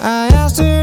I asked her